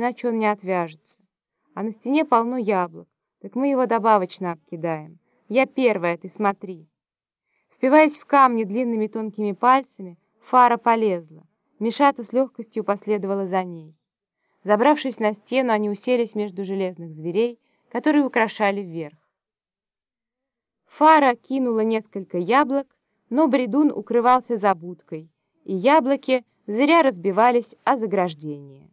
иначе он не отвяжется. А на стене полно яблок, так мы его добавочно обкидаем. Я первая, ты смотри. Впиваясь в камни длинными тонкими пальцами, Фара полезла. Мишата с легкостью последовала за ней. Забравшись на стену, они уселись между железных зверей, которые украшали вверх. Фара кинула несколько яблок, но бредун укрывался за будкой, и яблоки зря разбивались о заграждение.